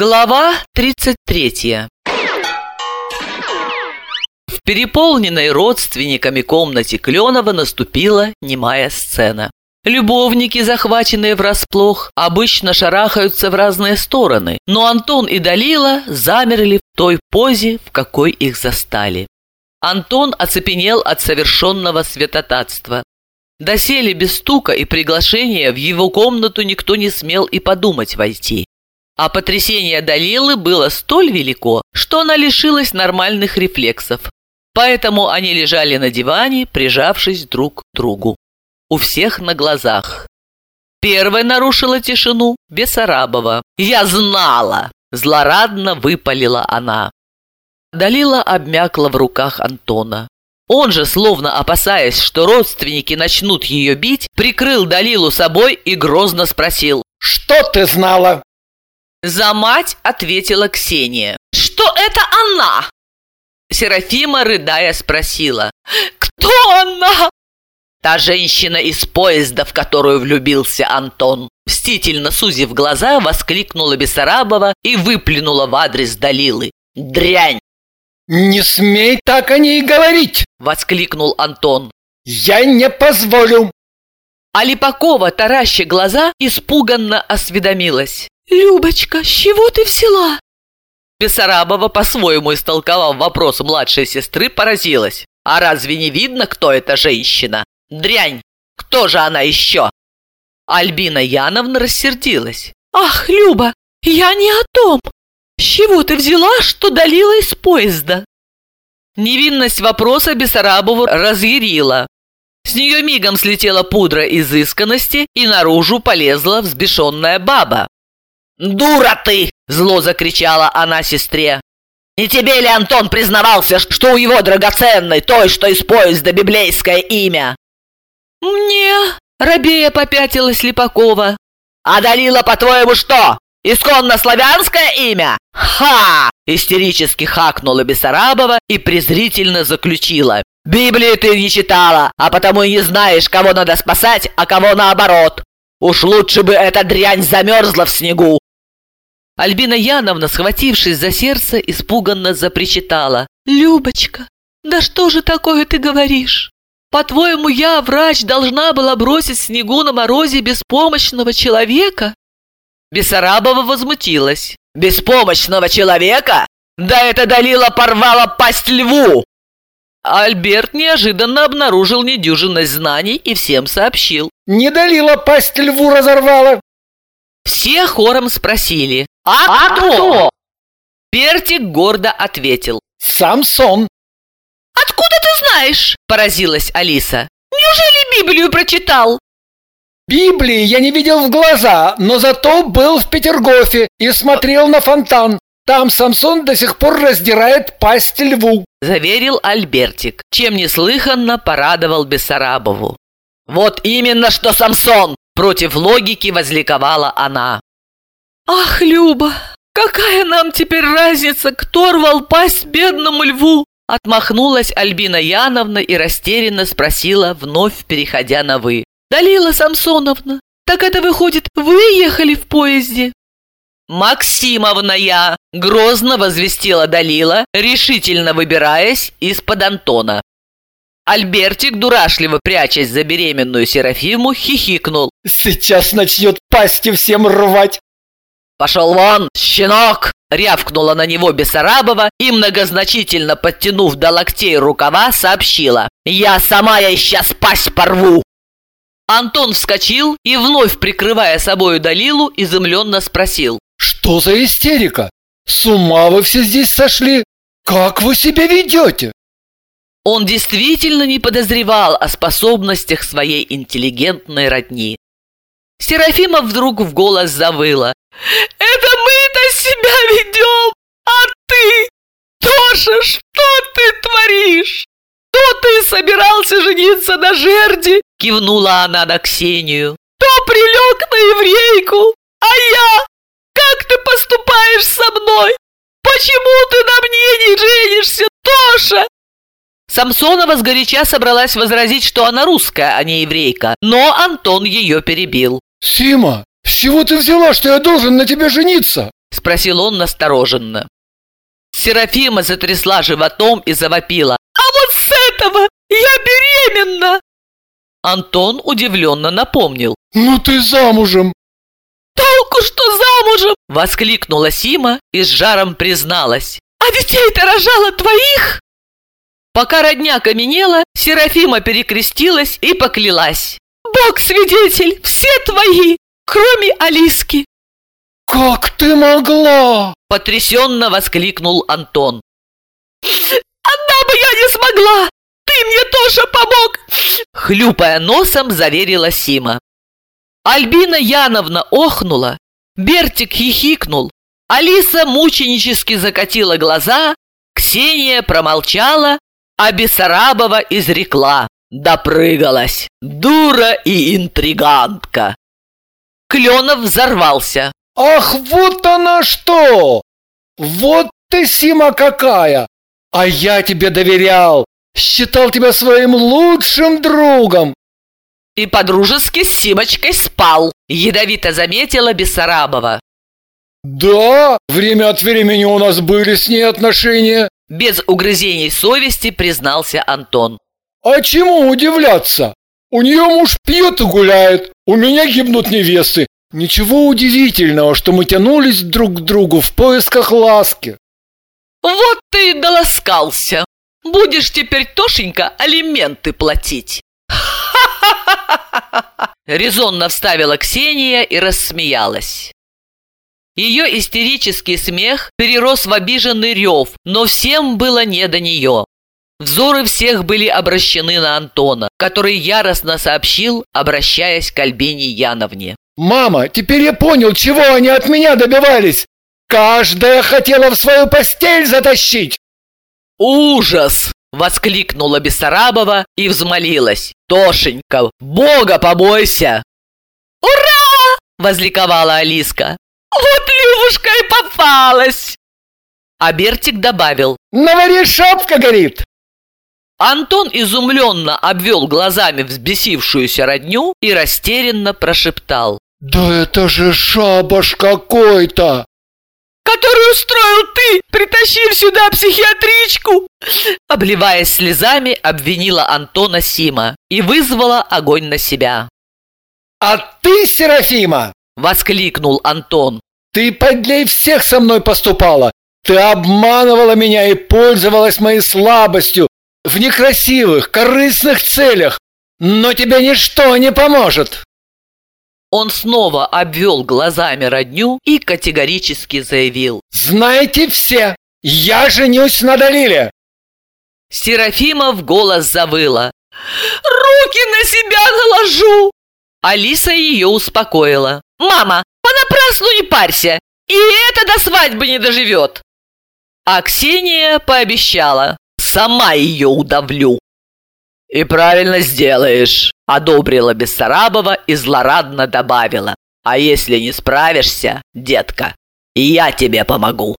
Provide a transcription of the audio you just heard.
Глава 33 В переполненной родственниками комнате Кленова наступила немая сцена. Любовники, захваченные врасплох, обычно шарахаются в разные стороны, но Антон и Далила замерли в той позе, в какой их застали. Антон оцепенел от совершенного святотатства. Доселе без стука и приглашения в его комнату никто не смел и подумать войти. А потрясение Далилы было столь велико, что она лишилась нормальных рефлексов. Поэтому они лежали на диване, прижавшись друг к другу. У всех на глазах. Первой нарушила тишину Бессарабова. «Я знала!» – злорадно выпалила она. Далила обмякла в руках Антона. Он же, словно опасаясь, что родственники начнут ее бить, прикрыл Далилу собой и грозно спросил. «Что ты знала?» За мать ответила Ксения. «Что это она?» Серафима, рыдая, спросила. «Кто она?» Та женщина из поезда, в которую влюбился Антон. Мстительно сузив глаза, воскликнула Бессарабова и выплюнула в адрес Далилы. «Дрянь!» «Не смей так о ней говорить!» – воскликнул Антон. «Я не позволю!» А Липакова, тараща глаза, испуганно осведомилась. «Любочка, с чего ты взяла?» Бессарабова, по-своему истолковав вопрос младшей сестры, поразилась. «А разве не видно, кто эта женщина? Дрянь! Кто же она еще?» Альбина Яновна рассердилась. «Ах, Люба, я не о том! С чего ты взяла, что долила из поезда?» Невинность вопроса Бессарабову разъярила. С нее мигом слетела пудра изысканности, и наружу полезла взбешенная баба. «Дура ты!» – зло закричала она сестре. «Не тебе ли Антон признавался, что у его драгоценной, той, что из поезда, библейское имя?» «Мне...» – рабея попятилась Липакова. «А Далила, по-твоему, что? Исконно славянское имя? Ха!» – истерически хакнула Бессарабова и презрительно заключила. «Библии ты не читала, а потому и не знаешь, кого надо спасать, а кого наоборот. Уж лучше бы эта дрянь замерзла в снегу, Альбина Яновна, схватившись за сердце, испуганно запричитала. «Любочка, да что же такое ты говоришь? По-твоему, я, врач, должна была бросить в снегу на морозе беспомощного человека?» Бессарабова возмутилась. «Беспомощного человека? Да это Далила порвала пасть льву!» Альберт неожиданно обнаружил недюжинность знаний и всем сообщил. «Не Далила пасть льву разорвала, все хором спросили «А, а кто?», кто? Бертик гордо ответил «Самсон». «Откуда ты знаешь?» – поразилась Алиса. «Неужели Библию прочитал?» «Библии я не видел в глаза, но зато был в Петергофе и смотрел на фонтан. Там Самсон до сих пор раздирает пасть льву», – заверил Альбертик, чем неслыханно порадовал Бессарабову. «Вот именно что Самсон!» Против логики возликовала она. «Ах, Люба, какая нам теперь разница, кто рвал пасть бедному льву?» Отмахнулась Альбина Яновна и растерянно спросила, вновь переходя на «вы». «Далила Самсоновна, так это выходит, вы ехали в поезде?» «Максимовна я!» – грозно возвестила Далила, решительно выбираясь из-под Антона. Альбертик, дурашливо прячась за беременную Серафиму, хихикнул. «Сейчас начнет пасти всем рвать!» «Пошел вон, щенок!» Рявкнула на него Бессарабова и, многозначительно подтянув до локтей рукава, сообщила. «Я сама я сейчас пасть порву!» Антон вскочил и, вновь прикрывая собою Далилу, изумленно спросил. «Что за истерика? С ума вы все здесь сошли? Как вы себя ведете?» Он действительно не подозревал о способностях своей интеллигентной родни. Серафима вдруг в голос завыла. «Это мы-то себя ведем, а ты, Тоша, что ты творишь? То ты собирался жениться на жерди?» Кивнула она на Ксению. «То прилег на еврейку, а я? Как ты поступаешь со мной? Почему ты на мне не женишься, Тоша? Самсонова сгоряча собралась возразить, что она русская, а не еврейка, но Антон ее перебил. «Сима, с чего ты взяла, что я должен на тебе жениться? – спросил он настороженно. Серафима затрясла животом и завопила. «А вот с этого я беременна!» Антон удивленно напомнил. «Ну ты замужем!» «Толку, что замужем!» – воскликнула Сима и с жаром призналась. «А детей-то рожала твоих?» Пока родня каменела, Серафима перекрестилась и поклялась. «Бог свидетель, все твои, кроме Алиски!» «Как ты могла?» – потрясенно воскликнул Антон. «Одна бы я не смогла! Ты мне тоже помог!» Хлюпая носом, заверила Сима. Альбина Яновна охнула, Бертик хихикнул, Алиса мученически закатила глаза, Ксения промолчала, а Бессарабова изрекла. Допрыгалась, дура и интригантка. Кленов взорвался. «Ах, вот она что! Вот ты, Сима, какая! А я тебе доверял, считал тебя своим лучшим другом!» И подружески с Симочкой спал, ядовито заметила Бессарабова. «Да, время от времени у нас были с ней отношения», без угрызений совести признался Антон. «А чему удивляться? У нее муж пьет и гуляет, у меня гибнут невесты. Ничего удивительного, что мы тянулись друг к другу в поисках ласки». «Вот ты и доласкался. Будешь теперь, Тошенька, алименты платить». Резонно вставила Ксения и рассмеялась. Ее истерический смех перерос в обиженный рев, но всем было не до нее. Взоры всех были обращены на Антона, который яростно сообщил, обращаясь к Альбине Яновне. «Мама, теперь я понял, чего они от меня добивались! Каждая хотела в свою постель затащить!» «Ужас!» — воскликнула Бессарабова и взмолилась. «Тошенька, Бога побойся!» «Ура!» — возликовала Алиска. Вот Любушка и попалась!» А Бертик добавил. «На варе шапка горит!» Антон изумленно обвел глазами взбесившуюся родню и растерянно прошептал. «Да это же шабаш какой-то!» «Который устроил ты, притащив сюда психиатричку!» Обливаясь слезами, обвинила Антона Сима и вызвала огонь на себя. «А ты, Серафима, Воскликнул Антон. Ты подлей всех со мной поступала. Ты обманывала меня и пользовалась моей слабостью в некрасивых, корыстных целях. Но тебе ничто не поможет. Он снова обвел глазами родню и категорически заявил. «Знаете все, я женюсь на Далиле!» Серафима в голос завыла. «Руки на себя наложу!» Алиса ее успокоила. «Мама, понапрасну не парься, и это до свадьбы не доживет!» А Ксения пообещала, сама ее удавлю. «И правильно сделаешь», — одобрила Бессарабова и злорадно добавила. «А если не справишься, детка, я тебе помогу».